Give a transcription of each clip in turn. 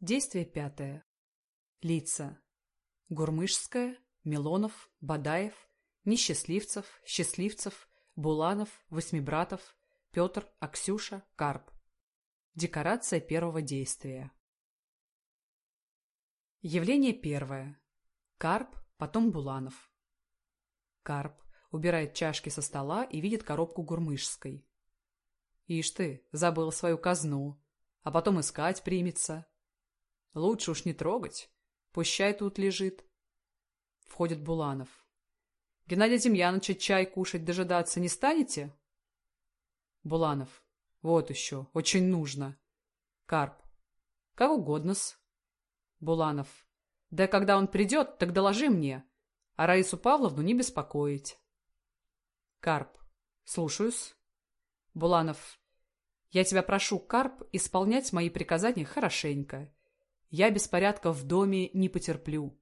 Действие пятое. Лица. Гурмышская, Милонов, Бадаев, Несчастливцев, Счастливцев, Буланов, Восьмибратов, Петр, Аксюша, Карп. Декорация первого действия. Явление первое. Карп, потом Буланов. Карп убирает чашки со стола и видит коробку гурмышской. Ишь ты, забыл свою казну, а потом искать примется. Лучше уж не трогать, пущай тут лежит. Входит Буланов. Геннадий Демьяновича чай кушать дожидаться не станете? Буланов. Вот еще, очень нужно. Карп. Как угодно-с. Буланов. Да когда он придет, так доложи мне, а Раису Павловну не беспокоить. Карп. Слушаюсь. Буланов. Я тебя прошу, Карп, исполнять мои приказания хорошенько. Я беспорядков в доме не потерплю.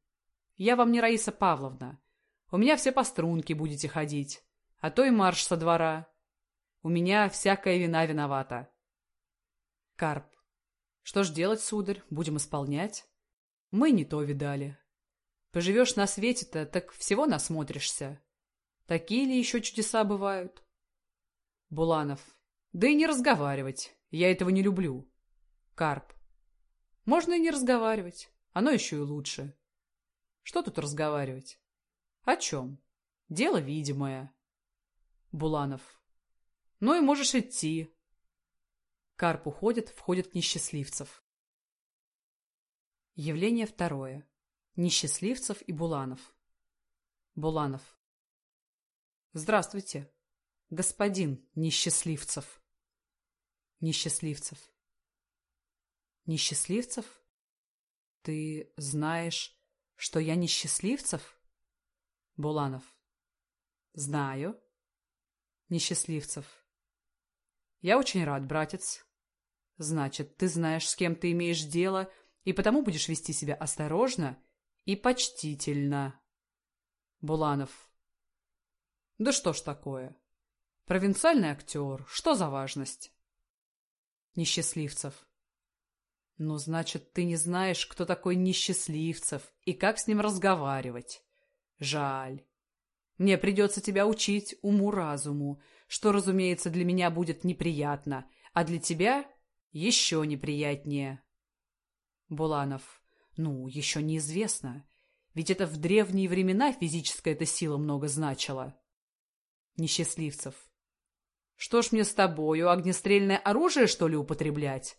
Я вам не Раиса Павловна. У меня все по струнке будете ходить, а то и марш со двора. У меня всякая вина виновата. Карп. Что ж делать, сударь, будем исполнять? Мы не то видали. Поживешь на свете-то, так всего насмотришься. Такие ли еще чудеса бывают? Буланов. Да и не разговаривать. Я этого не люблю. Карп. Можно и не разговаривать. Оно еще и лучше. Что тут разговаривать? О чем? Дело видимое. Буланов. Ну и можешь идти. Карп уходит, входит несчастливцев. Явление второе. Несчастливцев и Буланов. Буланов. Здравствуйте, господин Несчастливцев. Несчастливцев. Несчастливцев? Ты знаешь, что я несчастливцев? Буланов. Знаю. Несчастливцев. Я очень рад, братец. Значит, ты знаешь, с кем ты имеешь дело, и потому будешь вести себя осторожно и почтительно. Буланов. Да что ж такое? Провинциальный актер, что за важность? Несчастливцев. Ну, значит, ты не знаешь, кто такой Несчастливцев и как с ним разговаривать. Жаль. Мне придется тебя учить уму-разуму, что, разумеется, для меня будет неприятно, а для тебя еще неприятнее. Буланов. Ну, еще неизвестно. Ведь это в древние времена физическая эта сила много значила. Несчастливцев. Что ж мне с тобою, огнестрельное оружие, что ли, употреблять?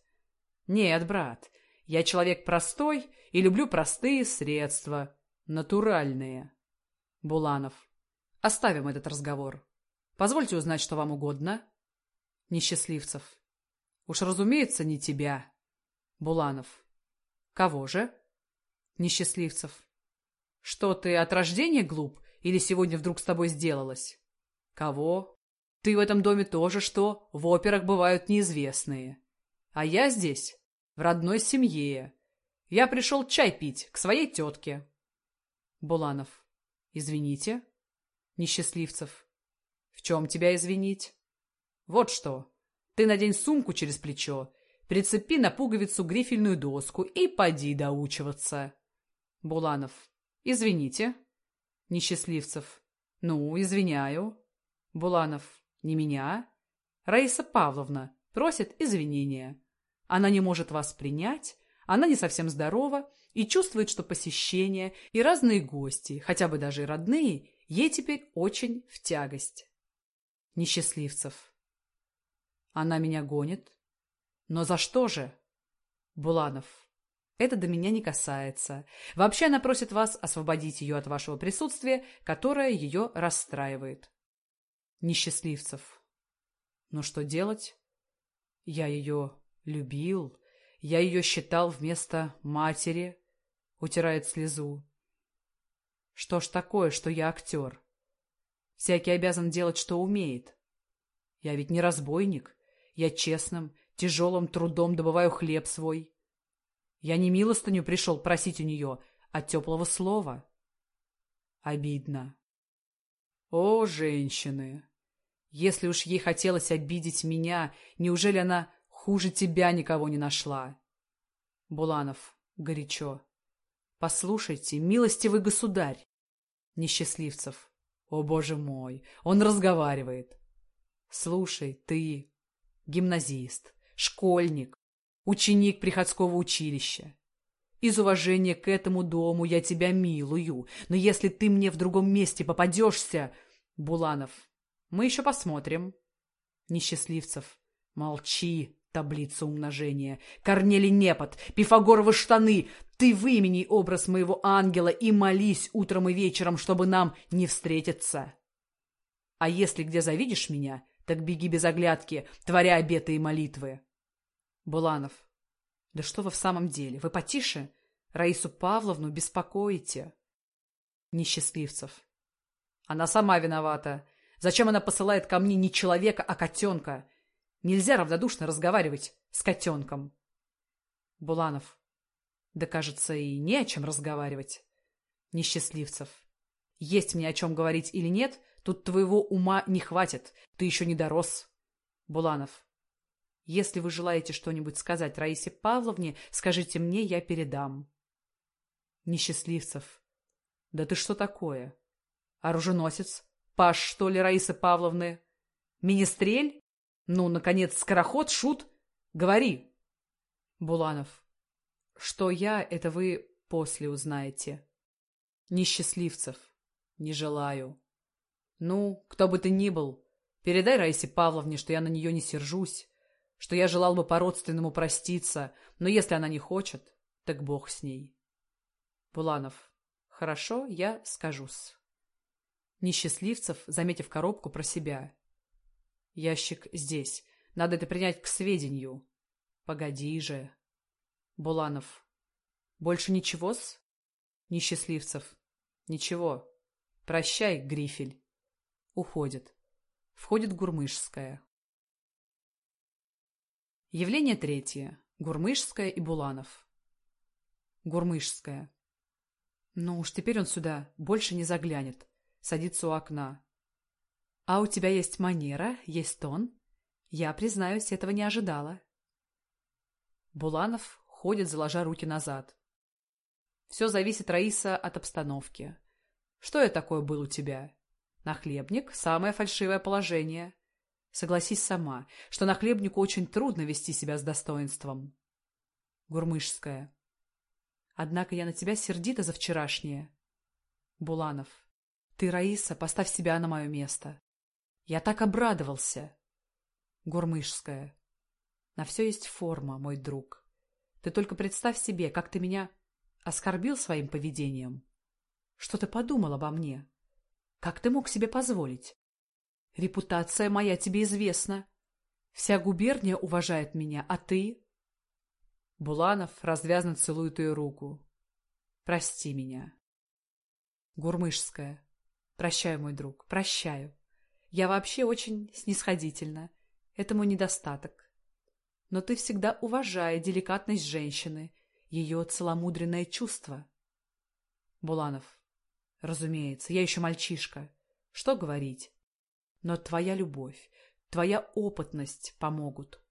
Нет, брат, я человек простой и люблю простые средства, натуральные. Буланов. Оставим этот разговор. Позвольте узнать, что вам угодно. Несчастливцев. Уж разумеется, не тебя. Буланов. Кого же? Несчастливцев. Что ты от рождения глуп или сегодня вдруг с тобой сделалось? Кого? Ты в этом доме тоже что? В операх бывают неизвестные. А я здесь в родной семье. Я пришел чай пить к своей тетке. Буланов. Извините. Несчастливцев. В чем тебя извинить? Вот что. Ты надень сумку через плечо, прицепи на пуговицу грифельную доску и поди доучиваться. Буланов. Извините. Несчастливцев. Ну, извиняю. Буланов. Не меня. Раиса Павловна просит извинения. Она не может вас принять, она не совсем здорова и чувствует, что посещение и разные гости, хотя бы даже и родные, ей теперь очень в тягость. Несчастливцев. Она меня гонит. Но за что же? Буланов. Это до меня не касается. Вообще она просит вас освободить ее от вашего присутствия, которое ее расстраивает. Несчастливцев. Ну что делать? Я ее Любил. Я ее считал вместо матери. Утирает слезу. Что ж такое, что я актер? Всякий обязан делать, что умеет. Я ведь не разбойник. Я честным, тяжелым трудом добываю хлеб свой. Я не милостыню пришел просить у нее, а теплого слова. Обидно. О, женщины! Если уж ей хотелось обидеть меня, неужели она Хуже тебя никого не нашла. Буланов. Горячо. Послушайте, милостивый государь. Несчастливцев. О, боже мой, он разговаривает. Слушай, ты гимназист, школьник, ученик приходского училища. Из уважения к этому дому я тебя милую, но если ты мне в другом месте попадешься... Буланов. Мы еще посмотрим. Несчастливцев. Молчи, таблица умножения. Корнели Непот, Пифагоровы штаны. Ты вымени образ моего ангела и молись утром и вечером, чтобы нам не встретиться. А если где завидишь меня, так беги без оглядки, творя обеты и молитвы. Буланов. Да что вы в самом деле? Вы потише? Раису Павловну беспокоите. Несчастливцев. Она сама виновата. Зачем она посылает ко мне не человека, а котенка? Нельзя равнодушно разговаривать с котенком. Буланов. Да, кажется, и не о чем разговаривать. Несчастливцев. Есть мне о чем говорить или нет, тут твоего ума не хватит. Ты еще не дорос. Буланов. Если вы желаете что-нибудь сказать Раисе Павловне, скажите мне, я передам. Несчастливцев. Да ты что такое? Оруженосец? Паш, что ли, Раисы Павловны? Министрель? Ну, наконец, скороход, шут? Говори. Буланов. Что я, это вы после узнаете. Несчастливцев. Не желаю. Ну, кто бы ты ни был, передай Раисе Павловне, что я на нее не сержусь что я желал бы по-родственному проститься, но если она не хочет, так бог с ней. Буланов. Хорошо, я скажусь. Несчастливцев, заметив коробку про себя. Ящик здесь. Надо это принять к сведению. Погоди же. Буланов. Больше ничего-с? Несчастливцев. Ничего. Прощай, Грифель. Уходит. Входит Гурмышская. Явление третье. Гурмышская и Буланов. Гурмышская. Ну уж теперь он сюда больше не заглянет. Садится у окна. А у тебя есть манера, есть тон? Я, признаюсь, этого не ожидала. Буланов ходит, заложа руки назад. Все зависит, Раиса, от обстановки. Что я такое был у тебя? Нахлебник — самое фальшивое положение. Согласись сама, что нахлебнику очень трудно вести себя с достоинством. Гурмышская. Однако я на тебя сердита за вчерашнее. Буланов. Ты, Раиса, поставь себя на мое место. Я так обрадовался. Гурмышская. На все есть форма, мой друг. Ты только представь себе, как ты меня оскорбил своим поведением. Что ты подумал обо мне? Как ты мог себе позволить? Репутация моя тебе известна. Вся губерния уважает меня, а ты? Буланов развязно целует ее руку. Прости меня. Гурмышская. Прощаю, мой друг, прощаю. Я вообще очень снисходительна. Это мой недостаток. Но ты всегда уважай деликатность женщины, ее целомудренное чувство. Буланов. Разумеется, я еще мальчишка. Что говорить? Но твоя любовь, твоя опытность помогут.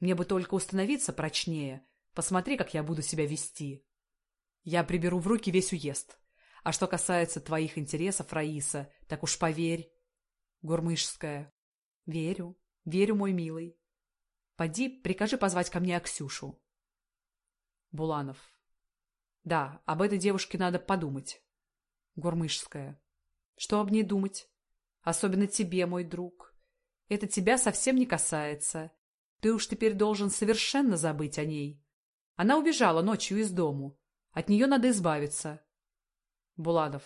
Мне бы только установиться прочнее. Посмотри, как я буду себя вести. Я приберу в руки весь уезд. А что касается твоих интересов, Раиса, так уж поверь. Гурмышская. Верю, верю, мой милый. Поди, прикажи позвать ко мне Аксюшу. Буланов. Да, об этой девушке надо подумать. Гурмышская. Что об ней думать? Особенно тебе, мой друг. Это тебя совсем не касается. Ты уж теперь должен совершенно забыть о ней. Она убежала ночью из дому. От нее надо избавиться. Буланов.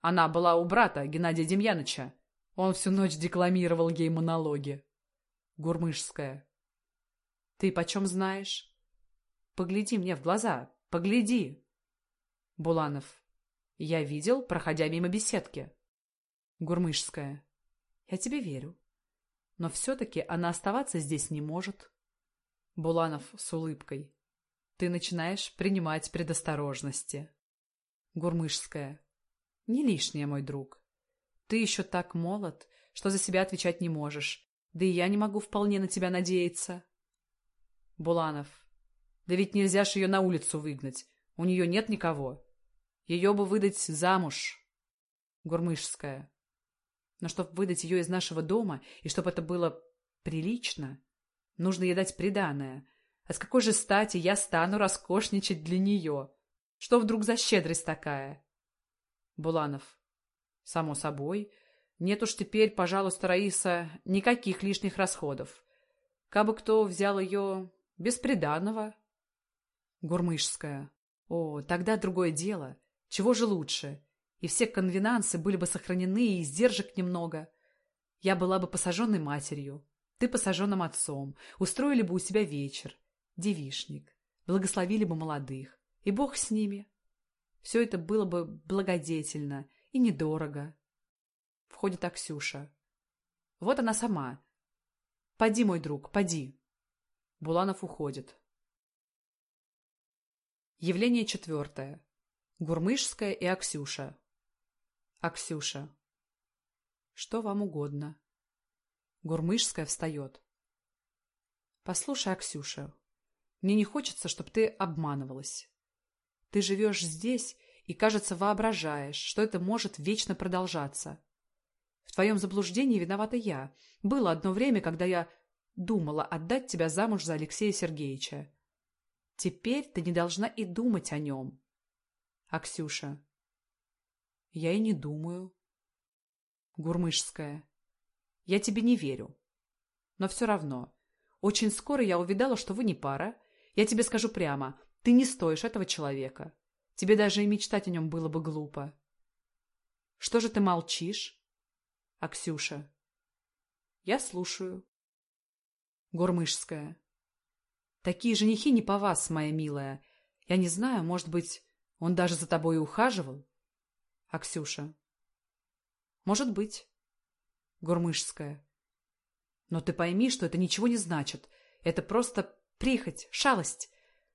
Она была у брата Геннадия Демьяныча. Он всю ночь декламировал ей монологи. Гурмышская. Ты почем знаешь? Погляди мне в глаза. Погляди. Буланов. Я видел, проходя мимо беседки. Гурмышская. Я тебе верю. Но все-таки она оставаться здесь не может. Буланов с улыбкой. Ты начинаешь принимать предосторожности. Гурмышская. Не лишнее, мой друг. Ты еще так молод, что за себя отвечать не можешь. Да и я не могу вполне на тебя надеяться. Буланов. Да ведь нельзя ж ее на улицу выгнать. У нее нет никого. Ее бы выдать замуж. Гурмышская. Но чтобы выдать ее из нашего дома, и чтобы это было прилично, нужно ей дать приданое. А с какой же стати я стану роскошничать для нее? Что вдруг за щедрость такая? Буланов. Само собой. Нет уж теперь, пожалуйста, Раиса, никаких лишних расходов. Кабы кто взял ее без приданого. Гурмышская. О, тогда другое дело. Чего же лучше? И все конвенансы были бы сохранены, и издержек немного. Я была бы посаженной матерью, ты посаженным отцом, устроили бы у себя вечер, девишник, благословили бы молодых, и Бог с ними. Все это было бы благодетельно и недорого. Входит Аксюша. Вот она сама. Поди, мой друг, поди. Буланов уходит. Явление четвертое. Гурмышская и Аксюша. Аксюша. Что вам угодно. Гурмышская встает. Послушай, Аксюша, мне не хочется, чтобы ты обманывалась. Ты живешь здесь и, кажется, воображаешь, что это может вечно продолжаться. В твоем заблуждении виновата я. Было одно время, когда я думала отдать тебя замуж за Алексея Сергеевича. Теперь ты не должна и думать о нем. Аксюша. Я и не думаю. Гурмышская. Я тебе не верю. Но все равно. Очень скоро я увидала, что вы не пара. Я тебе скажу прямо, ты не стоишь этого человека. Тебе даже и мечтать о нем было бы глупо. Что же ты молчишь? Аксюша. Я слушаю. Гурмышская. Такие женихи не по вас, моя милая. Я не знаю, может быть, он даже за тобой ухаживал? Аксюша. Может быть. Гурмышская. Но ты пойми, что это ничего не значит. Это просто прихоть, шалость.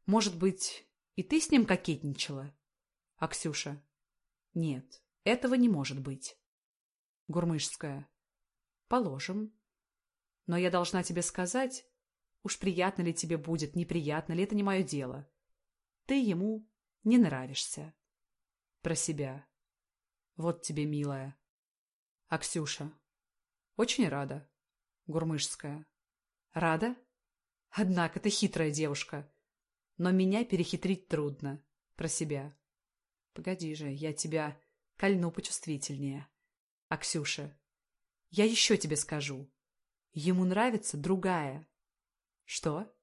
Может быть, и ты с ним кокетничала? Аксюша. Нет, этого не может быть. Гурмышская. Положим. Но я должна тебе сказать, уж приятно ли тебе будет, неприятно ли, это не мое дело. Ты ему не нравишься. Про себя. Вот тебе, милая. Аксюша. Очень рада. Гурмышская. Рада? Однако ты хитрая девушка. Но меня перехитрить трудно. Про себя. Погоди же, я тебя кольну почувствительнее. Аксюша. Я еще тебе скажу. Ему нравится другая. Что?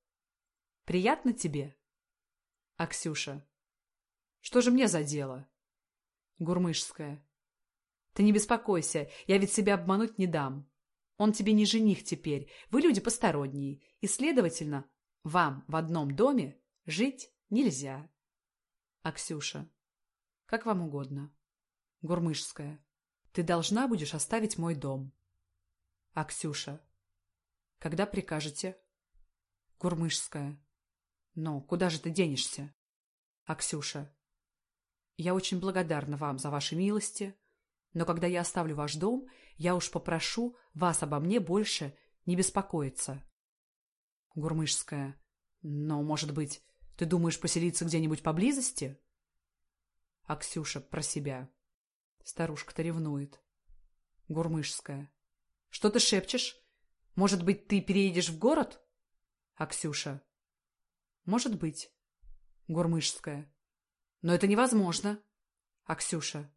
Приятно тебе? Аксюша. Что же мне за дело? Гурмышская. Ты не беспокойся, я ведь себя обмануть не дам. Он тебе не жених теперь, вы люди посторонние, и, следовательно, вам в одном доме жить нельзя. Аксюша. Как вам угодно. Гурмышская. Ты должна будешь оставить мой дом. Аксюша. Когда прикажете? Гурмышская. Ну, куда же ты денешься? Аксюша. Я очень благодарна вам за ваши милости, но когда я оставлю ваш дом, я уж попрошу вас обо мне больше не беспокоиться. Гурмышская. Но, может быть, ты думаешь поселиться где-нибудь поблизости? Аксюша про себя. Старушка-то ревнует. Гурмышская. Что ты шепчешь? Может быть, ты переедешь в город? Аксюша. Может быть. Гурмышская. Но это невозможно. Аксюша.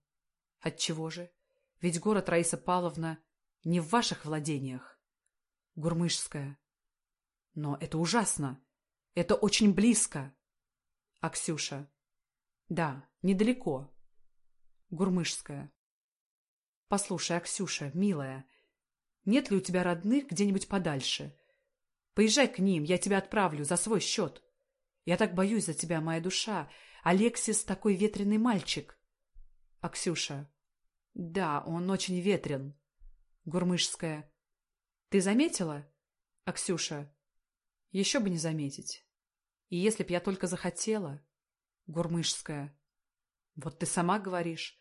Отчего же? Ведь город, Раиса Павловна, не в ваших владениях. Гурмышская. Но это ужасно. Это очень близко. Аксюша. Да, недалеко. Гурмышская. Послушай, Аксюша, милая, нет ли у тебя родных где-нибудь подальше? Поезжай к ним, я тебя отправлю за свой счет. Я так боюсь за тебя, моя душа. Алексис такой ветреный мальчик. Аксюша. Да, он очень ветрен. Гурмышская. Ты заметила? Аксюша. Еще бы не заметить. И если б я только захотела... Гурмышская. Вот ты сама говоришь.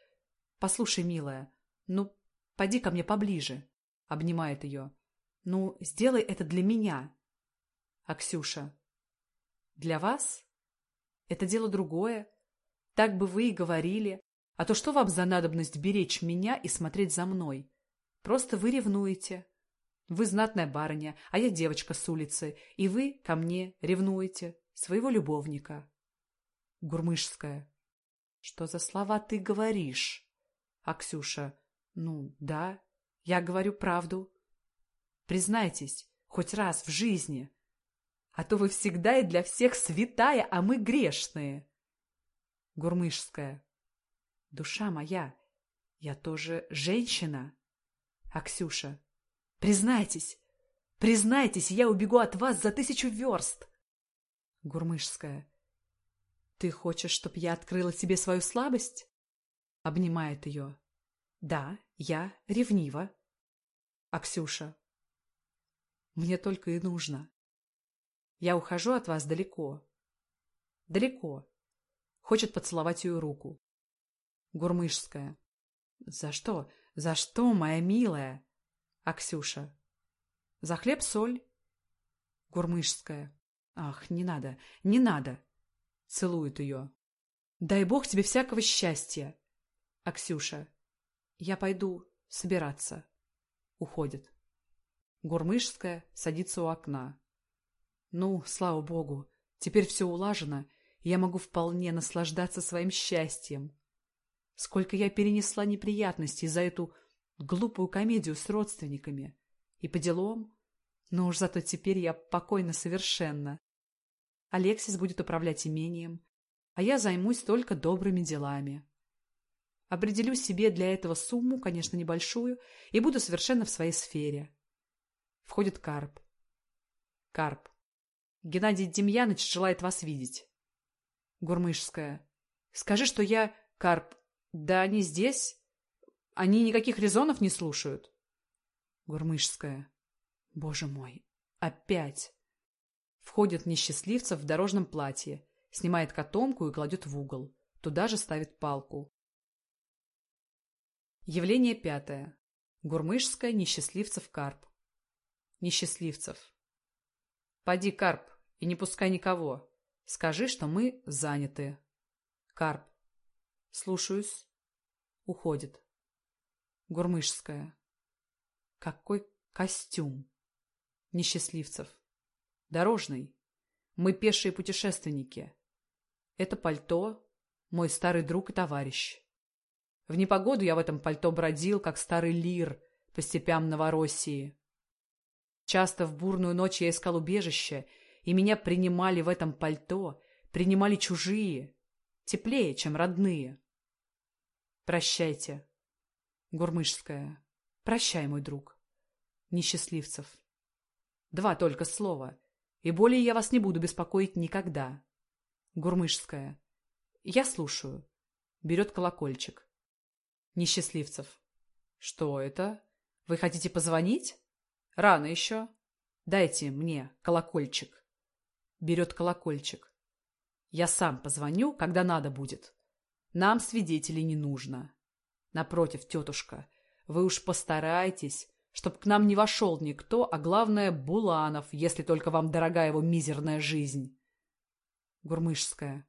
Послушай, милая, ну, поди ко мне поближе. Обнимает ее. Ну, сделай это для меня. Аксюша. Для вас? Это дело другое. Так бы вы и говорили. А то что вам за надобность беречь меня и смотреть за мной? Просто вы ревнуете. Вы знатная барыня, а я девочка с улицы, и вы ко мне ревнуете своего любовника. Гурмышская. Что за слова ты говоришь? Аксюша. Ну, да, я говорю правду. Признайтесь, хоть раз в жизни. А то вы всегда и для всех святая, а мы грешные. Гурмышская. Душа моя, я тоже женщина. Аксюша. Признайтесь, признайтесь, я убегу от вас за тысячу верст. Гурмышская. Ты хочешь, чтоб я открыла тебе свою слабость? Обнимает ее. Да, я ревнива. Аксюша. Мне только и нужно. Я ухожу от вас далеко. Далеко. Хочет поцеловать ее руку. Гурмышская. За что? За что, моя милая? Аксюша. За хлеб-соль. Гурмышская. Ах, не надо, не надо. Целует ее. Дай бог тебе всякого счастья. Аксюша. Я пойду собираться. Уходит. Гурмышская садится у окна. Ну, слава богу, теперь все улажено, и я могу вполне наслаждаться своим счастьем. Сколько я перенесла неприятностей за эту глупую комедию с родственниками. И по делам. Но уж зато теперь я покойна совершенно. Алексис будет управлять имением, а я займусь только добрыми делами. Определю себе для этого сумму, конечно, небольшую, и буду совершенно в своей сфере. Входит Карп. Карп. Геннадий Демьяныч желает вас видеть. Гурмышская. Скажи, что я... Карп. Да они здесь. Они никаких резонов не слушают. Гурмышская. Боже мой. Опять. Входит несчастливца в дорожном платье, снимает котомку и кладет в угол. Туда же ставит палку. Явление пятое. Гурмышская, Несчастливцев, Карп. Несчастливцев. Поди, Карп, и не пускай никого. Скажи, что мы заняты. Карп. Слушаюсь. Уходит. Гурмышская. Какой костюм. Несчастливцев. Дорожный. Мы пешие путешественники. Это пальто — мой старый друг и товарищ. В непогоду я в этом пальто бродил, как старый лир по степям Новороссии. Часто в бурную ночь я искал убежище, и меня принимали в этом пальто, принимали чужие, теплее, чем родные. Прощайте. Гурмышская. Прощай, мой друг. Несчастливцев. Два только слова, и более я вас не буду беспокоить никогда. Гурмышская. Я слушаю. Берет колокольчик. Несчастливцев. Что это? Вы хотите позвонить? Рано еще. Дайте мне колокольчик. Берет колокольчик. Я сам позвоню, когда надо будет. Нам свидетелей не нужно. Напротив, тетушка, вы уж постарайтесь, чтоб к нам не вошел никто, а главное, Буланов, если только вам дорога его мизерная жизнь. Гурмышская.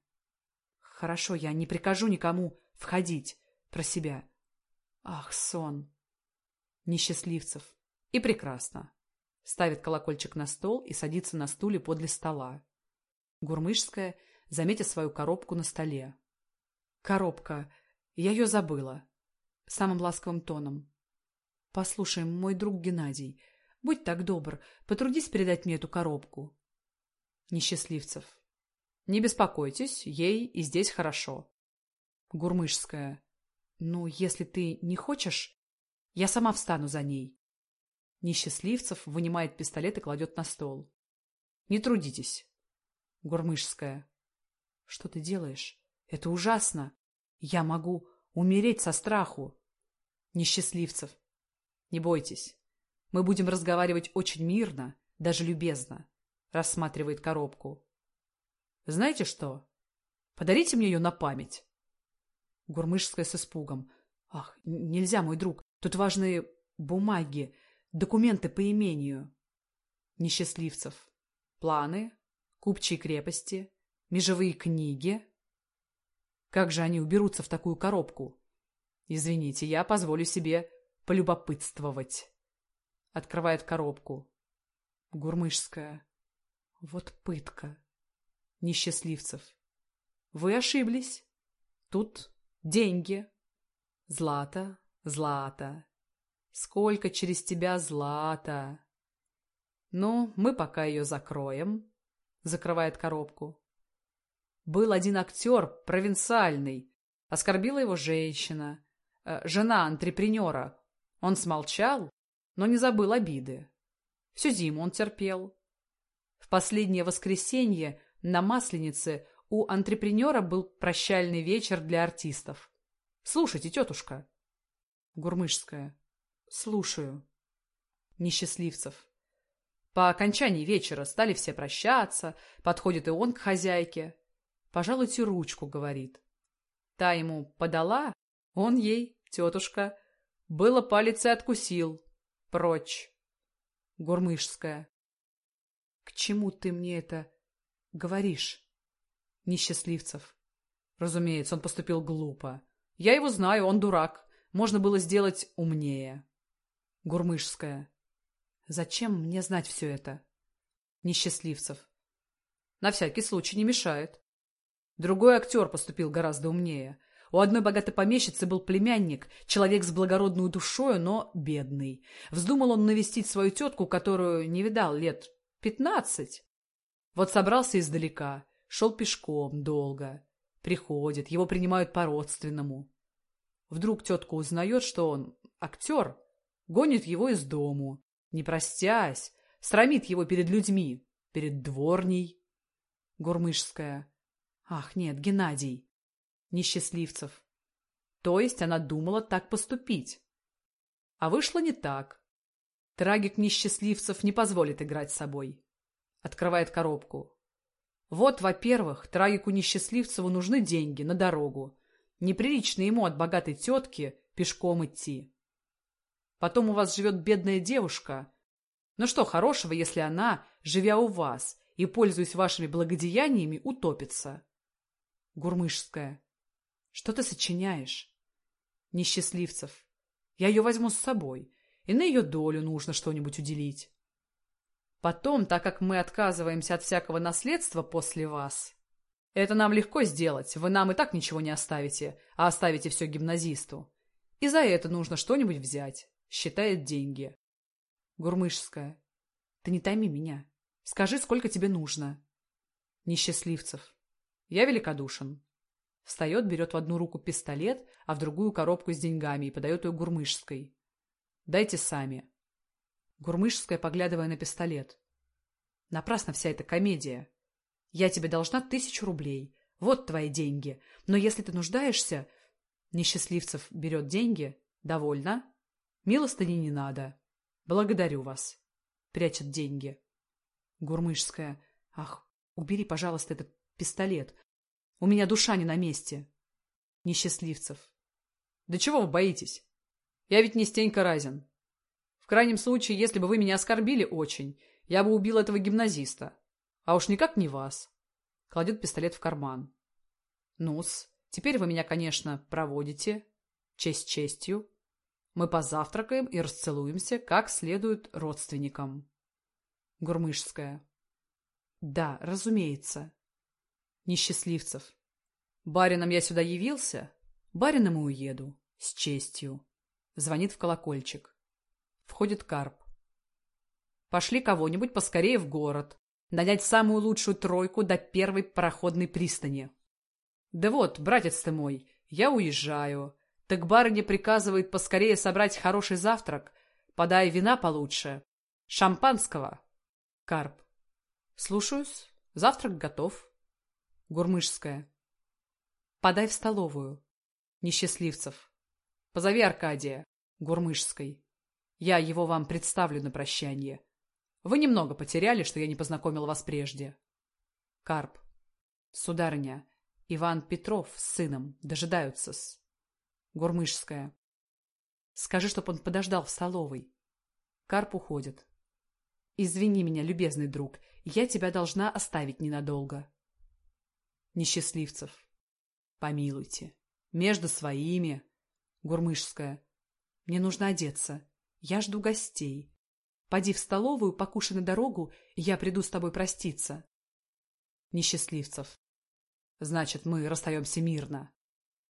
Хорошо, я не прикажу никому входить про себя. Ах, сон. Несчастливцев. И прекрасно. Ставит колокольчик на стол и садится на стуле подле стола. Гурмышская, заметя свою коробку на столе. Коробка. Я ее забыла. Самым ласковым тоном. Послушай, мой друг Геннадий, будь так добр, потрудись передать мне эту коробку. Несчастливцев. Не беспокойтесь, ей и здесь хорошо. Гурмышская. Ну, если ты не хочешь, я сама встану за ней. Несчастливцев вынимает пистолет и кладет на стол. Не трудитесь. Гурмышская. Что ты делаешь? Это ужасно. Я могу умереть со страху. Несчастливцев. Не бойтесь. Мы будем разговаривать очень мирно, даже любезно. Рассматривает коробку. Знаете что? Подарите мне ее на память. Гурмышская с испугом. «Ах, нельзя, мой друг, тут важные бумаги, документы по имению». Несчастливцев. «Планы? Купчие крепости, межевые книги. Как же они уберутся в такую коробку? Извините, я позволю себе полюбопытствовать. Открывает коробку. Гурмышская. Вот пытка. Несчастливцев. Вы ошиблись. Тут деньги. Злата, злата. Сколько через тебя злата. Ну, мы пока ее закроем. Закрывает коробку. Был один актер, провинциальный. Оскорбила его женщина. Э, жена антрепренера. Он смолчал, но не забыл обиды. Всю зиму он терпел. В последнее воскресенье на Масленице у антрепренера был прощальный вечер для артистов. Слушайте, тетушка. Гурмышская. Слушаю. Несчастливцев. По окончании вечера стали все прощаться, подходит и он к хозяйке. «Пожалуйте ручку», — говорит. Та ему подала, он ей, тетушка, было палец и откусил. Прочь. Гурмышская. К чему ты мне это говоришь? Несчастливцев. Разумеется, он поступил глупо. Я его знаю, он дурак. Можно было сделать умнее. Гурмышская. Зачем мне знать все это? Несчастливцев. На всякий случай не мешает. Другой актер поступил гораздо умнее. У одной богатой помещицы был племянник, человек с благородной душою, но бедный. Вздумал он навестить свою тетку, которую не видал лет пятнадцать. Вот собрался издалека, шел пешком долго. Приходит, его принимают по-родственному. Вдруг тетка узнает, что он актер, гонит его из дому, не простясь, срамит его перед людьми, перед дворней. Гурмышская. Ах, нет, Геннадий несчастливцев. То есть она думала так поступить. А вышло не так. Трагик несчастливцев не позволит играть с собой. Открывает коробку. Вот, во-первых, трагику несчастливцеву нужны деньги на дорогу. Неприлично ему от богатой тетки пешком идти. Потом у вас живет бедная девушка. Ну что хорошего, если она, живя у вас и пользуясь вашими благодеяниями, утопится? Гурмышская. Что ты сочиняешь? Несчастливцев. Я ее возьму с собой, и на ее долю нужно что-нибудь уделить. Потом, так как мы отказываемся от всякого наследства после вас, это нам легко сделать, вы нам и так ничего не оставите, а оставите все гимназисту. И за это нужно что-нибудь взять. Считает деньги. Гурмышская. Ты не тайми меня. Скажи, сколько тебе нужно. Несчастливцев. Я великодушен. Встает, берет в одну руку пистолет, а в другую коробку с деньгами и подает ее Гурмышской. «Дайте сами». Гурмышская, поглядывая на пистолет. «Напрасно вся эта комедия. Я тебе должна тысячу рублей. Вот твои деньги. Но если ты нуждаешься...» Несчастливцев берет деньги. «Довольно? Милостыни не надо. Благодарю вас». Прячет деньги. Гурмышская. «Ах, убери, пожалуйста, этот пистолет. У меня душа не на месте. Несчастливцев. Да чего вы боитесь? Я ведь не Стенька Разин. В крайнем случае, если бы вы меня оскорбили очень, я бы убил этого гимназиста. А уж никак не вас. Кладет пистолет в карман. Ну-с, теперь вы меня, конечно, проводите. Честь честью. Мы позавтракаем и расцелуемся, как следует родственникам. Гурмышская. Да, разумеется. Несчастливцев. Барином я сюда явился, барином и уеду. С честью. Звонит в колокольчик. Входит Карп. Пошли кого-нибудь поскорее в город. Нанять самую лучшую тройку до первой пароходной пристани. Да вот, братец ты мой, я уезжаю. Так барыня приказывает поскорее собрать хороший завтрак. Подай вина получше. Шампанского. Карп. Слушаюсь. Завтрак готов. Гурмышская. Подай в столовую. Несчастливцев. Позови Аркадия. Гурмышской. Я его вам представлю на прощание. Вы немного потеряли, что я не познакомил вас прежде. Карп. Сударыня, Иван Петров с сыном дожидаются-с. Гурмышская. Скажи, чтоб он подождал в столовой. Карп уходит. Извини меня, любезный друг, я тебя должна оставить ненадолго. Несчастливцев. Помилуйте. Между своими. Гурмышская. Мне нужно одеться. Я жду гостей. Поди в столовую, покушай на дорогу, и я приду с тобой проститься. Несчастливцев. Значит, мы расстаемся мирно.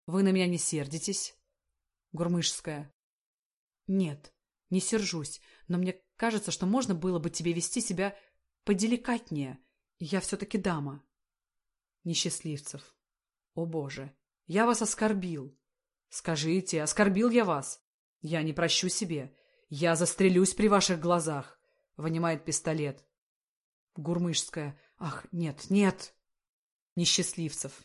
Вы на меня не сердитесь? Гурмышская. Нет, не сержусь, но мне кажется, что можно было бы тебе вести себя поделикатнее. Я все-таки дама. Несчастливцев. О, Боже, я вас оскорбил. Скажите, оскорбил я вас? Я не прощу себе. Я застрелюсь при ваших глазах. Вынимает пистолет. Гурмышская. Ах, нет, нет. Несчастливцев.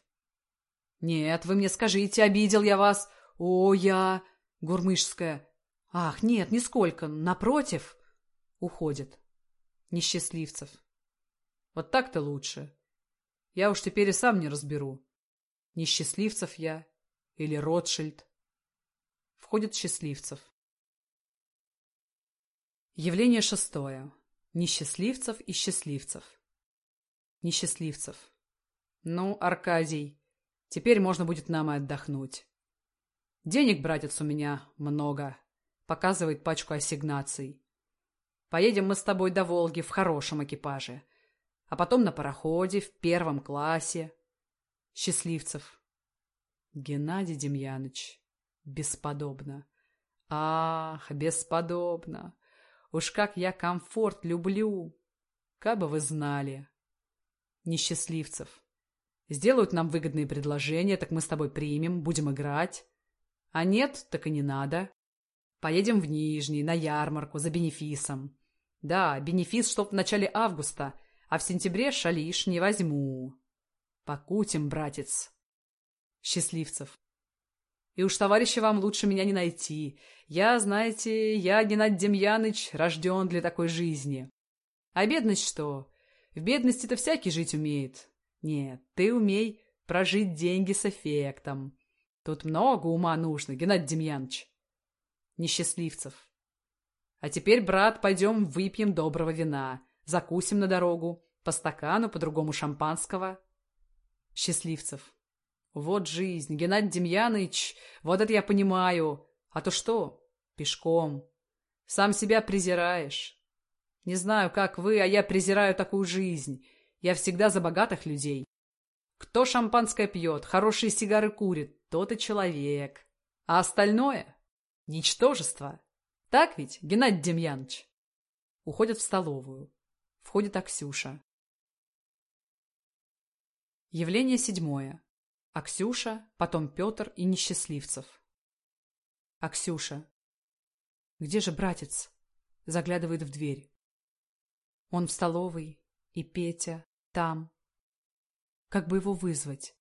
Нет, вы мне скажите, обидел я вас. О, я... Гурмышская. Ах, нет, нисколько. Напротив. Уходит. Несчастливцев. Вот так-то лучше. Я уж теперь и сам не разберу. Несчастливцев я или Ротшильд. Входит Счастливцев. Явление шестое. Несчастливцев и счастливцев. Несчастливцев. Ну, Аркадий, теперь можно будет нам и отдохнуть. Денег, братец, у меня много. Показывает пачку ассигнаций. Поедем мы с тобой до Волги в хорошем экипаже. А потом на пароходе в первом классе. Счастливцев. Геннадий Демьяныч. Бесподобно. Ах, бесподобно. Уж как я комфорт люблю. Как бы вы знали. Несчастливцев. Сделают нам выгодные предложения, так мы с тобой примем, будем играть. А нет, так и не надо. Поедем в Нижний, на ярмарку, за бенефисом. Да, бенефис, чтоб в начале августа, а в сентябре шалиш не возьму. Покутим, братец. Счастливцев. И уж, товарищи, вам лучше меня не найти. Я, знаете, я, Геннадий Демьяныч, рожден для такой жизни. А бедность что? В бедности-то всякий жить умеет. Нет, ты умей прожить деньги с эффектом. Тут много ума нужно, Геннадий Демьянович. Несчастливцев. А теперь, брат, пойдем выпьем доброго вина, закусим на дорогу, по стакану, по другому шампанского. Счастливцев. Вот жизнь, Геннадий Демьяныч, вот это я понимаю. А то что? Пешком. Сам себя презираешь. Не знаю, как вы, а я презираю такую жизнь. Я всегда за богатых людей. Кто шампанское пьет, хорошие сигары курит, тот и человек. А остальное — ничтожество. Так ведь, Геннадий Демьянович? Уходят в столовую. Входит Аксюша. Явление седьмое. Аксюша, потом Петр и Несчастливцев. Аксюша. Где же братец? Заглядывает в дверь. Он в столовой, и Петя там. Как бы его вызвать?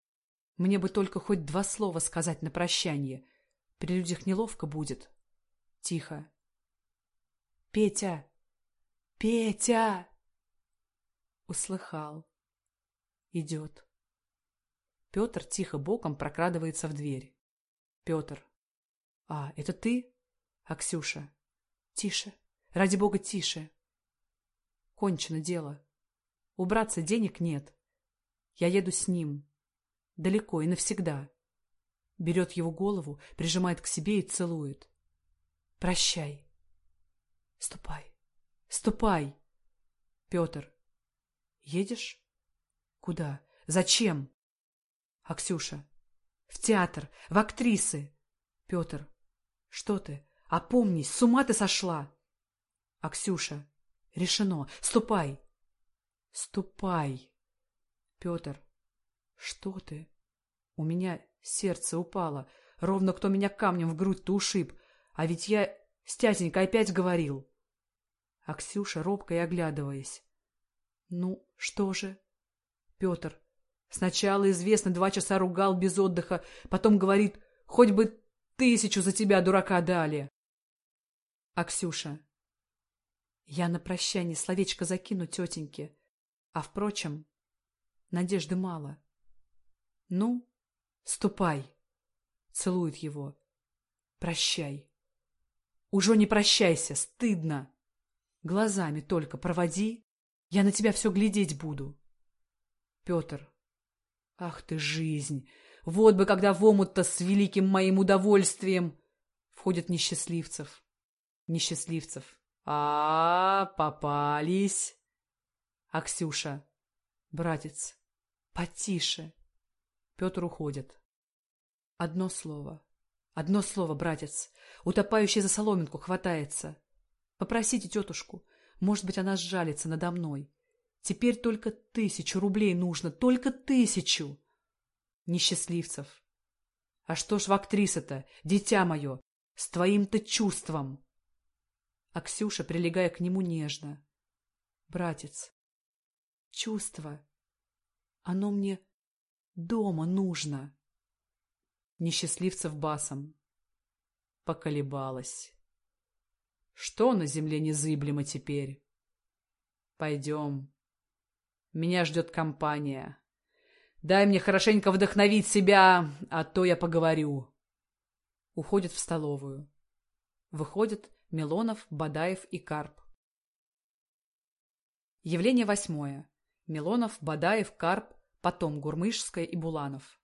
Мне бы только хоть два слова сказать на прощание. При людях неловко будет. Тихо. Петя! Петя! Услыхал. Идет. Петр тихо боком прокрадывается в дверь. Петр. А, это ты? Аксюша. Тише. Ради бога, тише. Кончено дело. Убраться денег нет. Я еду с ним. Далеко и навсегда. Берет его голову, прижимает к себе и целует. Прощай. Ступай. Ступай. Петр. Едешь? Куда? Зачем? Аксюша. В театр, в актрисы. Петр. Что ты? Опомнись, с ума ты сошла. Аксюша. Решено. Ступай. Ступай. Петр. Что ты? У меня сердце упало. Ровно кто меня камнем в грудь-то ушиб. А ведь я с тятенькой опять говорил. А Ксюша, робко и оглядываясь. Ну, что же? Петр. Сначала, известно, два часа ругал без отдыха, потом говорит, хоть бы тысячу за тебя, дурака, дали. А Ксюша. Я на прощание словечко закину тетеньке. А, впрочем, надежды мало. Ну, ступай. Целует его. Прощай. Уже не прощайся, стыдно. Глазами только проводи. Я на тебя все глядеть буду. Петр. Ах ты, жизнь! Вот бы когда в омут-то с великим моим удовольствием! Входят несчастливцев. Несчастливцев. А, -а, -а попались. Аксюша. Братец, потише. Петр уходит. Одно слово. Одно слово, братец. Утопающий за соломинку хватается. Попросите тетушку. Может быть, она сжалится надо мной. Теперь только тысячу рублей нужно. Только тысячу. Несчастливцев. А что ж в актриса-то, дитя мое, с твоим-то чувством? А Ксюша, прилегая к нему нежно. Братец, чувство, оно мне дома нужно. Несчастливцев басом. Поколебалась. Что на земле незыблемо теперь? Пойдем. Меня ждет компания. Дай мне хорошенько вдохновить себя, а то я поговорю. Уходит в столовую. Выходят Милонов, Бадаев и Карп. Явление восьмое. Милонов, Бадаев, Карп, потом Гурмышская и Буланов.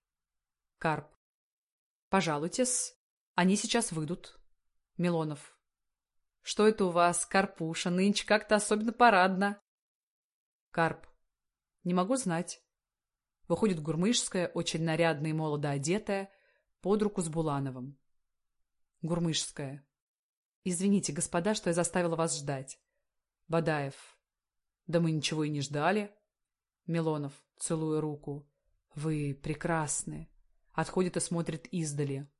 Карп. Пожалуйтесь, они сейчас выйдут. Милонов. Что это у вас, Карпуша, нынче как-то особенно парадно. Карп. Не могу знать. Выходит Гурмышская, очень нарядная и молодо одетая, под руку с Булановым. Гурмышская. Извините, господа, что я заставила вас ждать. Бадаев. Да мы ничего и не ждали. Милонов, целуя руку. Вы прекрасны. Отходит и смотрит издали.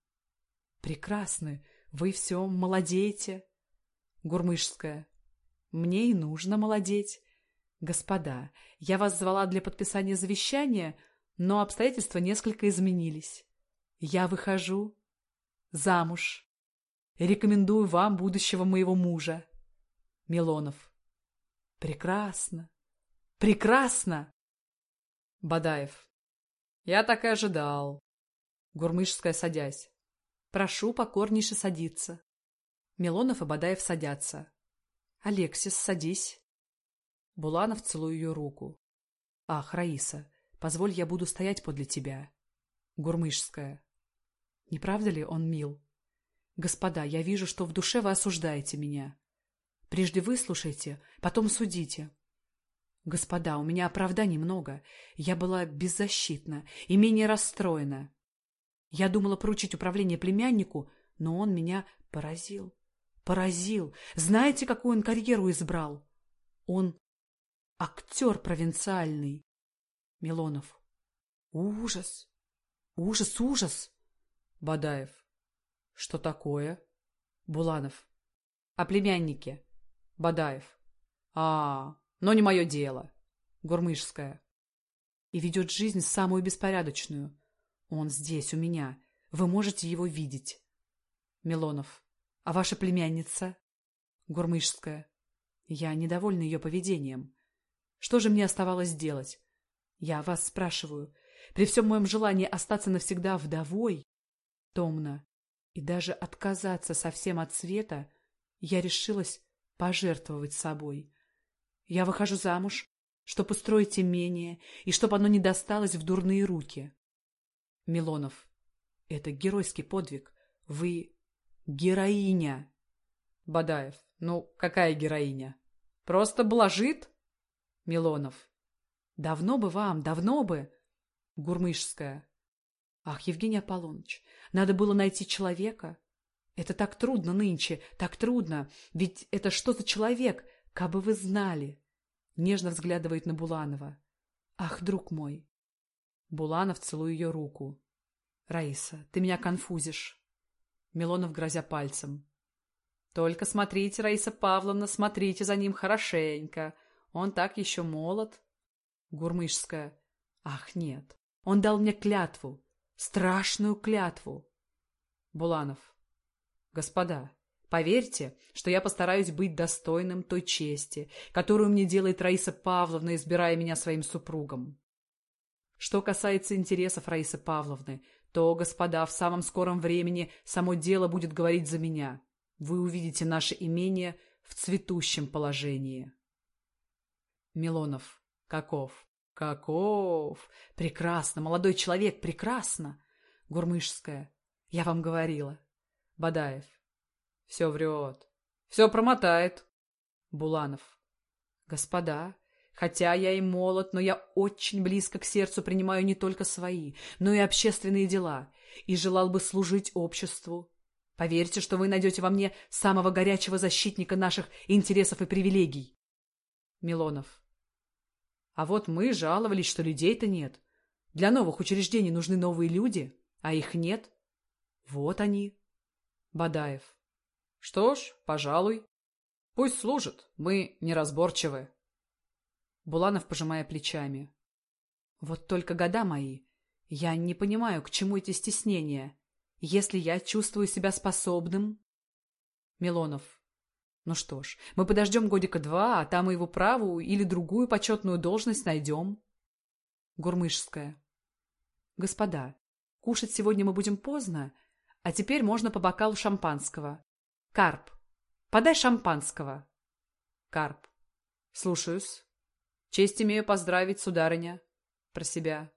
Прекрасны. Вы все молодеете. Гурмышская. Мне и нужно молодеть. Господа, я вас звала для подписания завещания, но обстоятельства несколько изменились. Я выхожу замуж. Рекомендую вам будущего моего мужа. Милонов. Прекрасно. Прекрасно. Бадаев. Я так и ожидал. Гурмышская, садясь. Прошу покорнейше садиться. Милонов и Бадаев садятся. Алексис, садись. Буланов целуя ее руку. Ах, Раиса, позволь, я буду стоять подле тебя. Гурмышская. Не правда ли он мил? Господа, я вижу, что в душе вы осуждаете меня. Прежде выслушайте, потом судите. Господа, у меня оправданий много. Я была беззащитна и менее расстроена. Я думала поручить управление племяннику, но он меня поразил. Поразил. Знаете, какую он карьеру избрал? Он актер провинциальный. Милонов. Ужас. Ужас, ужас. Бадаев. Что такое? Буланов. О племяннике. Бадаев. А, но не мое дело. Гурмышская. И ведет жизнь самую беспорядочную. Он здесь, у меня. Вы можете его видеть. Милонов. А ваша племянница? Гурмышская. Я недовольна ее поведением. Что же мне оставалось делать? Я вас спрашиваю. При всем моем желании остаться навсегда вдовой, томно, и даже отказаться совсем от света, я решилась пожертвовать собой. Я выхожу замуж, чтобы устроить имение, и чтобы оно не досталось в дурные руки. Милонов. Это геройский подвиг. Вы героиня. Бадаев. Ну, какая героиня? Просто блажит? Милонов. Давно бы вам, давно бы. Гурмышская. Ах, Евгений Аполлоныч, надо было найти человека. Это так трудно нынче, так трудно, ведь это что за человек, кабы вы знали. Нежно взглядывает на Буланова. Ах, друг мой. Буланов целуя ее руку. Раиса, ты меня конфузишь. Милонов грозя пальцем. Только смотрите, Раиса Павловна, смотрите за ним хорошенько. Он так еще молод. Гурмышская. Ах, нет. Он дал мне клятву. Страшную клятву. Буланов. Господа, поверьте, что я постараюсь быть достойным той чести, которую мне делает Раиса Павловна, избирая меня своим супругом. Что касается интересов Раисы Павловны, то, господа, в самом скором времени само дело будет говорить за меня. Вы увидите наше имение в цветущем положении. Милонов. Каков? Каков? Прекрасно, молодой человек, прекрасно. Гурмышская. Я вам говорила. Бадаев. Все врет. Все промотает. Буланов. Господа, хотя я и молод, но я очень близко к сердцу принимаю не только свои, но и общественные дела, и желал бы служить обществу. Поверьте, что вы найдете во мне самого горячего защитника наших интересов и привилегий. Милонов. А вот мы жаловались, что людей-то нет. Для новых учреждений нужны новые люди, а их нет. Вот они. Бадаев. Что ж, пожалуй. Пусть служат, мы неразборчивы. Буланов, пожимая плечами. Вот только года мои. Я не понимаю, к чему эти стеснения. Если я чувствую себя способным... Милонов. Ну что ж, мы подождем годика два, а там и его праву или другую почетную должность найдем. Гурмышская. Господа, кушать сегодня мы будем поздно, а теперь можно по бокалу шампанского. Карп, подай шампанского. Карп. Слушаюсь. Честь имею поздравить, сударыня. Про себя.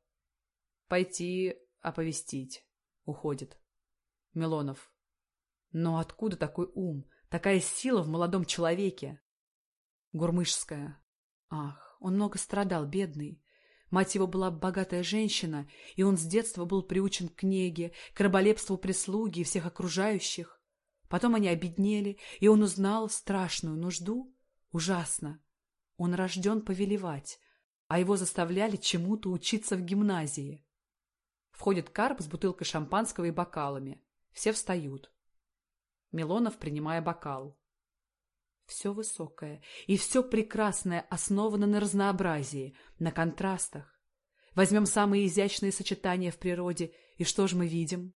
Пойти оповестить. Уходит. Милонов. Но откуда такой ум? Такая сила в молодом человеке. Гурмышская. Ах, он много страдал, бедный. Мать его была богатая женщина, и он с детства был приучен к неге, к раболепству прислуги и всех окружающих. Потом они обеднели, и он узнал страшную нужду. Ужасно. Он рожден повелевать, а его заставляли чему-то учиться в гимназии. Входит карп с бутылкой шампанского и бокалами. Все встают. Милонов, принимая бокал. Все высокое и все прекрасное основано на разнообразии, на контрастах. Возьмем самые изящные сочетания в природе, и что же мы видим?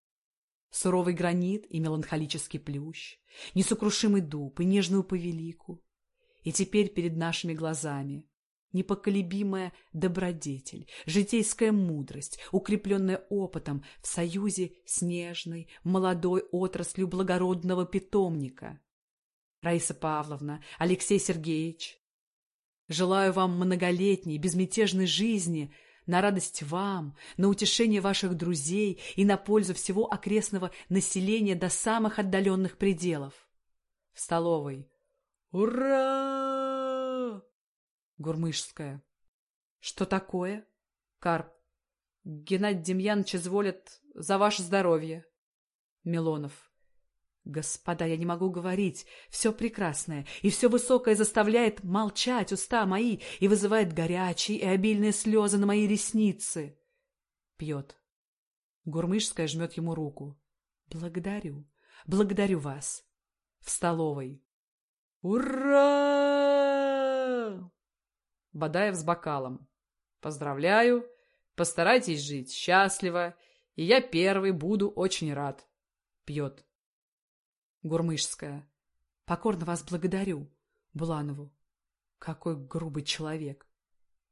Суровый гранит и меланхолический плющ, несокрушимый дуб и нежную повелику. И теперь перед нашими глазами непоколебимая добродетель, житейская мудрость, укрепленная опытом в союзе с нежной, молодой отраслью благородного питомника. Раиса Павловна, Алексей Сергеевич, желаю вам многолетней, безмятежной жизни, на радость вам, на утешение ваших друзей и на пользу всего окрестного населения до самых отдаленных пределов. В столовой. Ура! Гурмышская. Что такое? Карп. Геннадий Демьянович изволит за ваше здоровье. Милонов. Господа, я не могу говорить. Все прекрасное и все высокое заставляет молчать уста мои и вызывает горячие и обильные слезы на мои ресницы. Пьет. Гурмышская жмет ему руку. Благодарю. Благодарю вас. В столовой. Ура! Бадаев с бокалом. Поздравляю. Постарайтесь жить счастливо, и я первый буду очень рад. Пьет. Гурмышская. Покорно вас благодарю. Буланову. Какой грубый человек.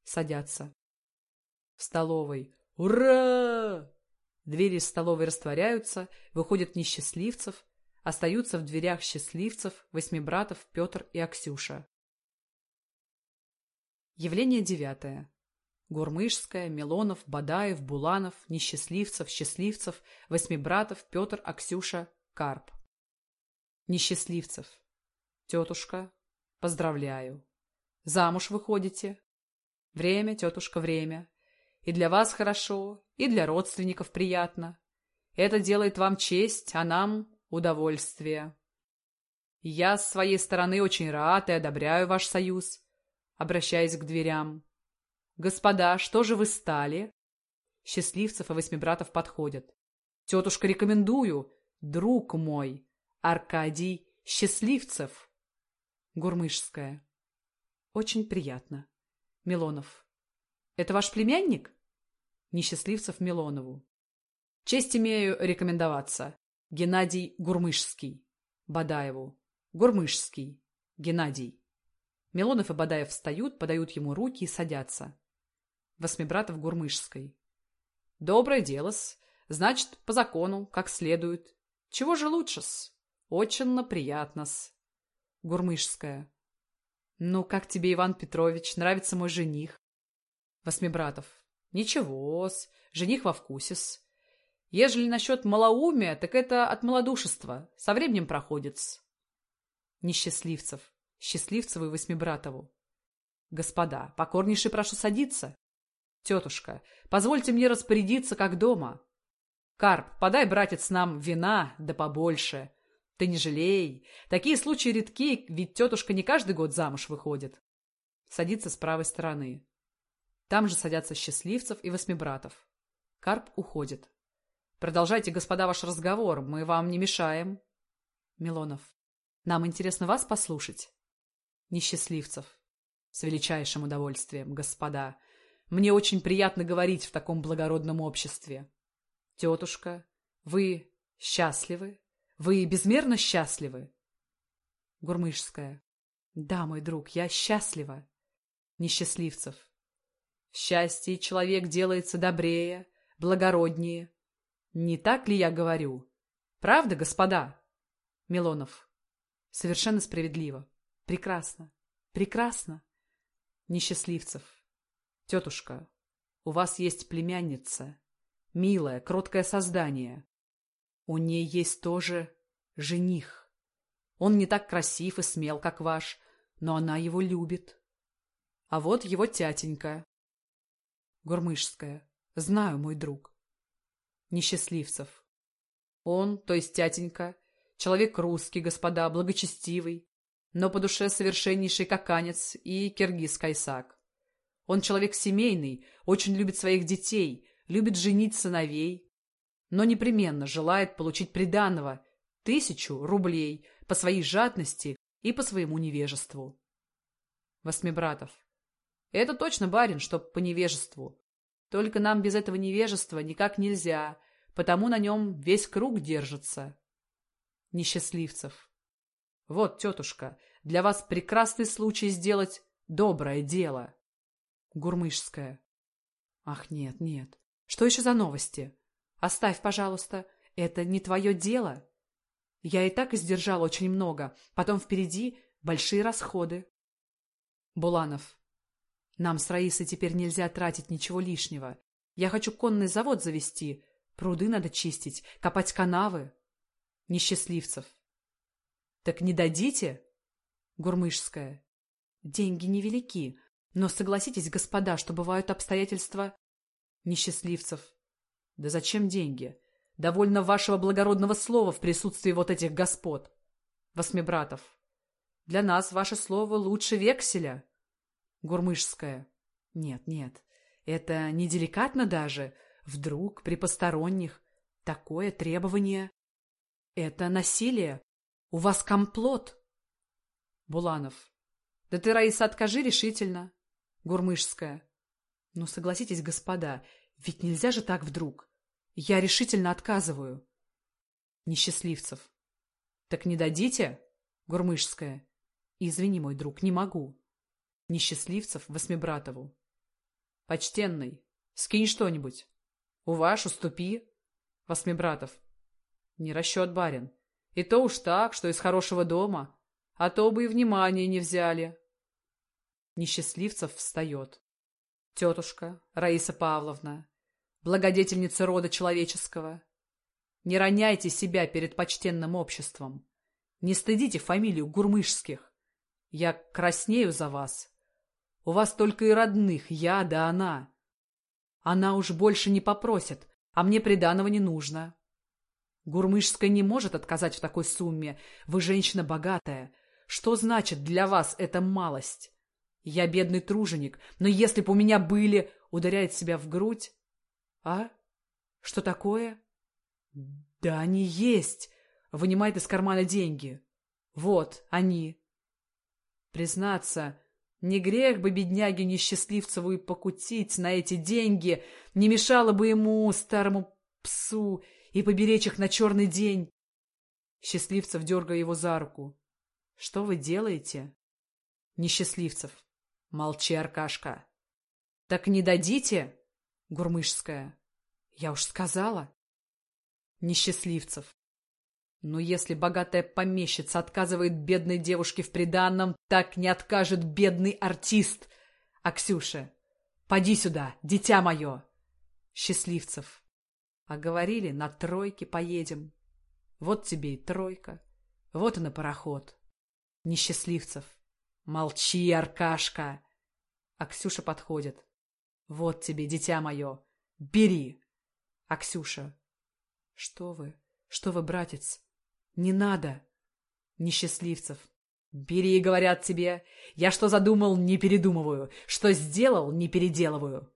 Садятся. В столовой. Ура! Двери столовой растворяются, выходят несчастливцев, остаются в дверях счастливцев, восьми братов Петр и Аксюша. Явление девятое. Гурмышская, Милонов, Бадаев, Буланов, Несчастливцев, Счастливцев, Восьмибратов, Петр, Аксюша, Карп. Несчастливцев. Тетушка, поздравляю. Замуж выходите. Время, тетушка, время. И для вас хорошо, и для родственников приятно. Это делает вам честь, а нам удовольствие. Я с своей стороны очень рад и одобряю ваш союз обращаясь к дверям. «Господа, что же вы стали?» Счастливцев и восьмибратов подходят. «Тетушка, рекомендую! Друг мой! Аркадий Счастливцев!» Гурмышская. «Очень приятно. Милонов. Это ваш племянник?» Несчастливцев Милонову. «Честь имею рекомендоваться. Геннадий Гурмышский. Бадаеву. Гурмышский. Геннадий. Милонов и Бадаев встают, подают ему руки и садятся. Восьмибратов Гурмышской. Доброе дело-с. Значит, по закону, как следует. Чего же лучше-с? Очень приятно-с. Гурмышская. Ну, как тебе, Иван Петрович, нравится мой жених? Восьмибратов. Ничего-с, жених во вкусе-с. Ежели насчет малоумия, так это от малодушества. Со временем проходит-с. Несчастливцев. Счастливцеву и Восьмибратову. Господа, покорнейше прошу садиться. Тетушка, позвольте мне распорядиться, как дома. Карп, подай, братец, нам вина, да побольше. Ты не жалей. Такие случаи редки, ведь тетушка не каждый год замуж выходит. Садится с правой стороны. Там же садятся счастливцев и восьмибратов. Карп уходит. Продолжайте, господа, ваш разговор, мы вам не мешаем. Милонов. Нам интересно вас послушать. Несчастливцев. С величайшим удовольствием, господа. Мне очень приятно говорить в таком благородном обществе. Тетушка, вы счастливы? Вы безмерно счастливы? Гурмышская. Да, мой друг, я счастлива. Несчастливцев. В счастье человек делается добрее, благороднее. Не так ли я говорю? Правда, господа? Милонов. Совершенно справедливо. Прекрасно. Прекрасно. Несчастливцев. Тетушка, у вас есть племянница. Милое, кроткое создание. У ней есть тоже жених. Он не так красив и смел, как ваш, но она его любит. А вот его тятенька. Гурмышская. Знаю, мой друг. Несчастливцев. Он, то есть тятенька, человек русский, господа, благочестивый, но по душе совершеннейший каканец и киргиз-кайсак. Он человек семейный, очень любит своих детей, любит женить сыновей, но непременно желает получить приданого тысячу рублей по своей жадности и по своему невежеству. Восьмибратов. Это точно, барин, что по невежеству. Только нам без этого невежества никак нельзя, потому на нем весь круг держится. Несчастливцев. Вот, тетушка, для вас прекрасный случай сделать доброе дело. Гурмышская. Ах, нет, нет. Что еще за новости? Оставь, пожалуйста, это не твое дело. Я и так издержал очень много, потом впереди большие расходы. Буланов. Нам с Раисой теперь нельзя тратить ничего лишнего. Я хочу конный завод завести, пруды надо чистить, копать канавы. Несчастливцев. Так не дадите? Гурмышская. Деньги невелики, но согласитесь, господа, что бывают обстоятельства... Несчастливцев. Да зачем деньги? Довольно вашего благородного слова в присутствии вот этих господ. Восьмибратов. Для нас ваше слово лучше векселя. Гурмышская. Нет, нет, это неделикатно даже. Вдруг при посторонних такое требование. Это насилие. У вас комплот. Буланов. Да ты, Раиса, откажи решительно. Гурмышская. Ну, согласитесь, господа, ведь нельзя же так вдруг. Я решительно отказываю. Несчастливцев. Так не дадите? Гурмышская. Извини, мой друг, не могу. Несчастливцев Восьмибратову. Почтенный, скинь что-нибудь. У ваш уступи. Восьмибратов. Не расчет, барин. И то уж так, что из хорошего дома. А то бы и внимания не взяли. Несчастливцев встает. Тетушка Раиса Павловна, благодетельница рода человеческого. Не роняйте себя перед почтенным обществом. Не стыдите фамилию Гурмышских. Я краснею за вас. У вас только и родных, я да она. Она уж больше не попросит, а мне приданого не нужно. Гурмышская не может отказать в такой сумме. Вы женщина богатая. Что значит для вас эта малость? Я бедный труженик, но если б у меня были... Ударяет себя в грудь. А? Что такое? Да они есть. Вынимает из кармана деньги. Вот они. Признаться, не грех бы бедняге несчастливцеву и покутить на эти деньги, не мешало бы ему, старому псу, и поберечь их на черный день. Счастливцев дергая его за руку. Что вы делаете? Несчастливцев. Молчи, Аркашка. Так не дадите? Гурмышская. Я уж сказала. Несчастливцев. Но если богатая помещица отказывает бедной девушке в приданном, так не откажет бедный артист. А Ксюша, поди сюда, дитя мое. Счастливцев. А говорили, на тройке поедем. Вот тебе и тройка. Вот и на пароход. Несчастливцев. Молчи, Аркашка. А Ксюша подходит. Вот тебе, дитя мое. Бери. А Ксюша. Что вы? Что вы, братец? Не надо. Несчастливцев. Бери, говорят тебе. Я что задумал, не передумываю. Что сделал, не переделываю.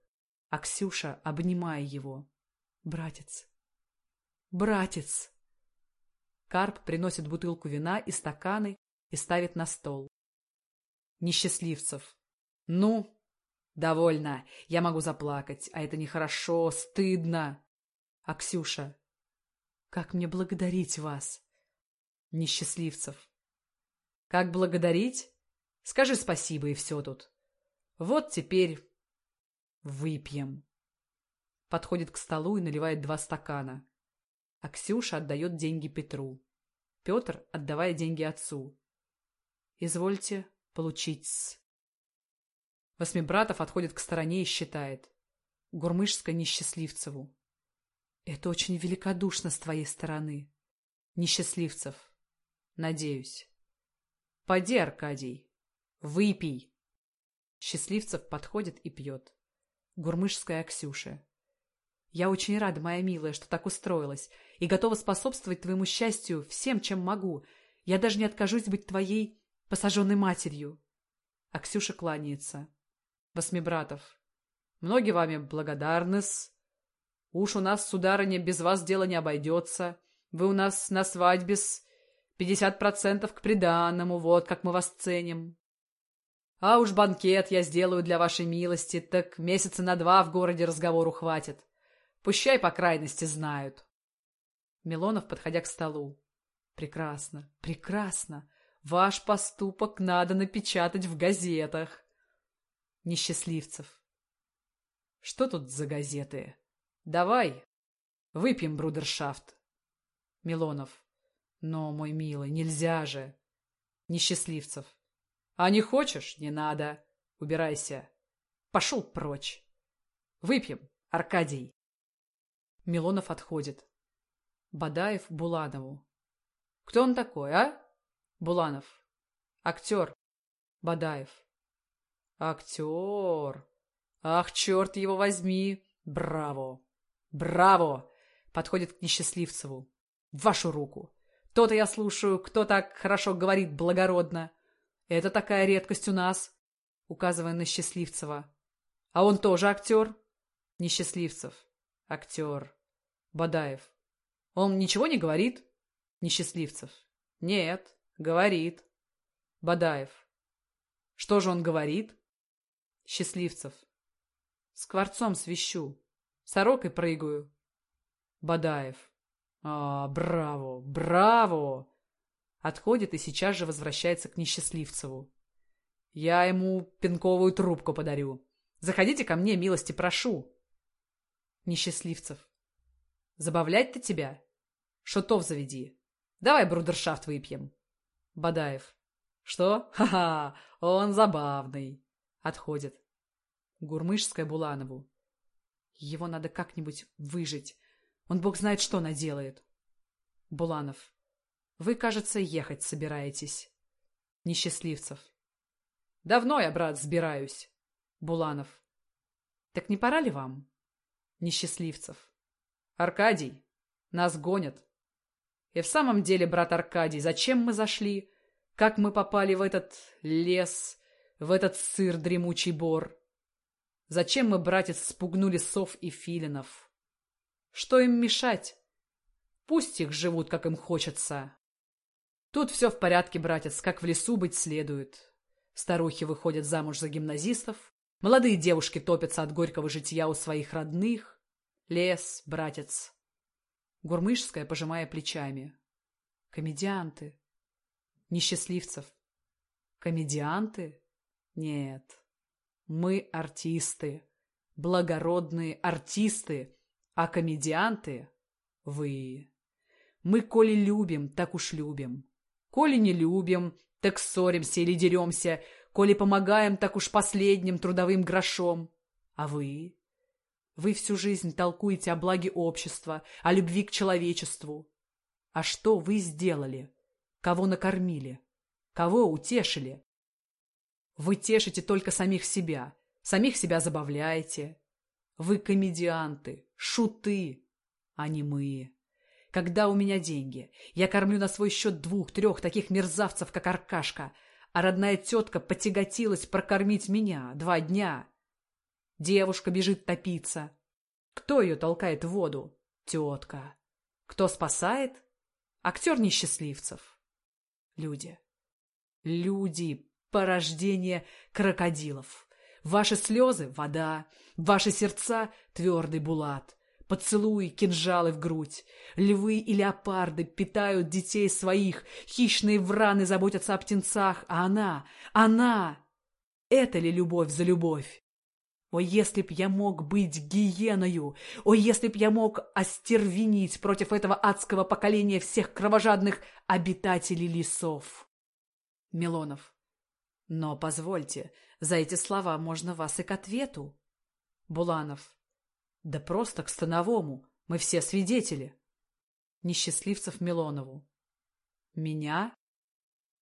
А Ксюша, обнимая его. Братец. Братец. Карп приносит бутылку вина и стаканы и ставит на стол. Несчастливцев. Ну, довольно. Я могу заплакать, а это нехорошо, стыдно. А Ксюша. Как мне благодарить вас? Несчастливцев. Как благодарить? Скажи спасибо, и все тут. Вот теперь выпьем. Подходит к столу и наливает два стакана. А Ксюша отдает деньги Петру. Петр, отдавая деньги отцу. Извольте получить. Восьмибратов отходит к стороне и считает. Гурмышская несчастливцеву. Это очень великодушно с твоей стороны. Несчастливцев. Надеюсь. Поди, Аркадий. Выпей. Счастливцев подходит и пьет. Гурмышская Ксюша. Я очень рада, моя милая, что так устроилась, и готова способствовать твоему счастью всем, чем могу. Я даже не откажусь быть твоей посаженной матерью. А Ксюша кланяется. Восьмибратов. Многие вами благодарны-с. Уж у нас, сударыня, без вас дело не обойдется. Вы у нас на свадьбе с пятьдесят процентов к приданному, вот как мы вас ценим. А уж банкет я сделаю для вашей милости, так месяца на два в городе разговору хватит. Пущай по крайности знают. Милонов, подходя к столу. Прекрасно, прекрасно. Ваш поступок надо напечатать в газетах. Несчастливцев. Что тут за газеты? Давай, выпьем брудершафт. Милонов. Но, мой милый, нельзя же. Несчастливцев. А не хочешь? Не надо. Убирайся. Пошел прочь. Выпьем, Аркадий. Милонов отходит. Бадаев Буланову. Кто он такой, а? Буланов. Актер. Бадаев. Актер. Ах, черт его возьми. Браво. Браво. Подходит к Несчастливцеву. Вашу руку. То-то я слушаю, кто так хорошо говорит благородно. Это такая редкость у нас. Указывая на Счастливцева. А он тоже актер? Несчастливцев. Актер. Бадаев. Он ничего не говорит? Несчастливцев. Нет, говорит. Бадаев. Что же он говорит? Счастливцев. Скворцом свищу. Сорокой прыгаю. Бадаев. А, браво, браво! Отходит и сейчас же возвращается к Несчастливцеву. Я ему пинковую трубку подарю. Заходите ко мне, милости прошу. Несчастливцев. Забавлять-то тебя? Шутов заведи. Давай брудершафт выпьем. Бадаев. Что? Ха-ха, он забавный. Отходит. Гурмышская Буланову. Его надо как-нибудь выжить. Он бог знает, что наделает. Буланов. Вы, кажется, ехать собираетесь. Несчастливцев. Давно я, брат, сбираюсь. Буланов. Так не пора ли вам? Несчастливцев. Аркадий, нас гонят. И в самом деле, брат Аркадий, зачем мы зашли? Как мы попали в этот лес, в этот сыр дремучий бор? Зачем мы, братец, спугнули сов и филинов? Что им мешать? Пусть их живут, как им хочется. Тут все в порядке, братец, как в лесу быть следует. Старухи выходят замуж за гимназистов, молодые девушки топятся от горького житья у своих родных, Лес, братец. Гурмышская, пожимая плечами. Комедианты. Несчастливцев. Комедианты? Нет. Мы артисты. Благородные артисты. А комедианты — вы. Мы, коли любим, так уж любим. Коли не любим, так ссоримся или деремся. Коли помогаем, так уж последним трудовым грошом. А вы? Вы всю жизнь толкуете о благе общества, о любви к человечеству. А что вы сделали? Кого накормили? Кого утешили? Вы тешите только самих себя, самих себя забавляете. Вы комедианты, шуты, а не мы. Когда у меня деньги, я кормлю на свой счет двух-трех таких мерзавцев, как Аркашка, а родная тетка потяготилась прокормить меня два дня. Девушка бежит топиться. Кто ее толкает в воду? Тетка. Кто спасает? Актер несчастливцев. Люди. Люди, порождение крокодилов. Ваши слезы — вода, ваши сердца — твердый булат. Поцелуи, кинжалы в грудь. Львы и леопарды питают детей своих, хищные враны заботятся о птенцах, а она, она... Это ли любовь за любовь? О, если б я мог быть гиеною! О, если б я мог остервенить против этого адского поколения всех кровожадных обитателей лесов! Милонов. Но, позвольте, за эти слова можно вас и к ответу. Буланов. Да просто к становому. Мы все свидетели. Несчастливцев Милонову. Меня?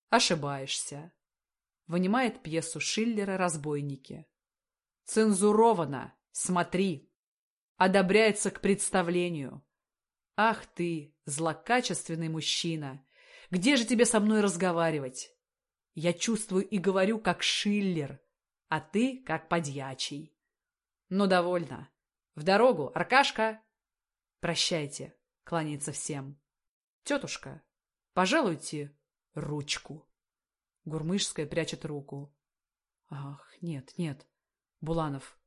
Ошибаешься. Вынимает пьесу Шиллера «Разбойники». Цензуровано. Смотри. Одобряется к представлению. Ах ты, злокачественный мужчина! Где же тебе со мной разговаривать? Я чувствую и говорю, как Шиллер, а ты, как подьячий. Ну, довольно. В дорогу, Аркашка! Прощайте, кланяется всем. Тетушка, пожалуйте ручку. Гурмышская прячет руку. Ах, нет, нет. Буланов.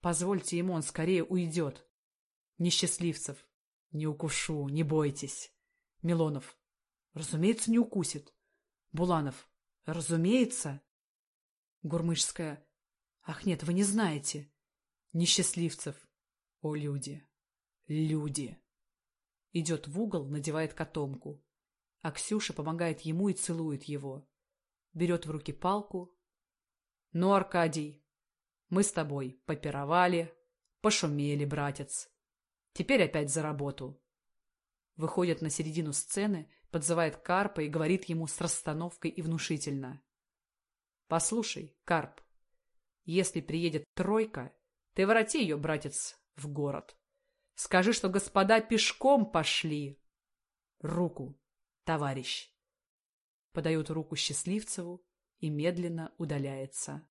Позвольте ему, он скорее уйдет. Несчастливцев. Не укушу, не бойтесь. Милонов. Разумеется, не укусит. Буланов. Разумеется. Гурмышская. Ах, нет, вы не знаете. Несчастливцев. О, люди. Люди. Идет в угол, надевает котомку. А Ксюша помогает ему и целует его. Берет в руки палку. Ну, Аркадий, мы с тобой попировали, пошумели, братец. Теперь опять за работу. Выходит на середину сцены, подзывает Карпа и говорит ему с расстановкой и внушительно. «Послушай, Карп, если приедет тройка, ты вороти ее, братец, в город. Скажи, что господа пешком пошли. Руку, товарищ». Подает руку Счастливцеву и медленно удаляется.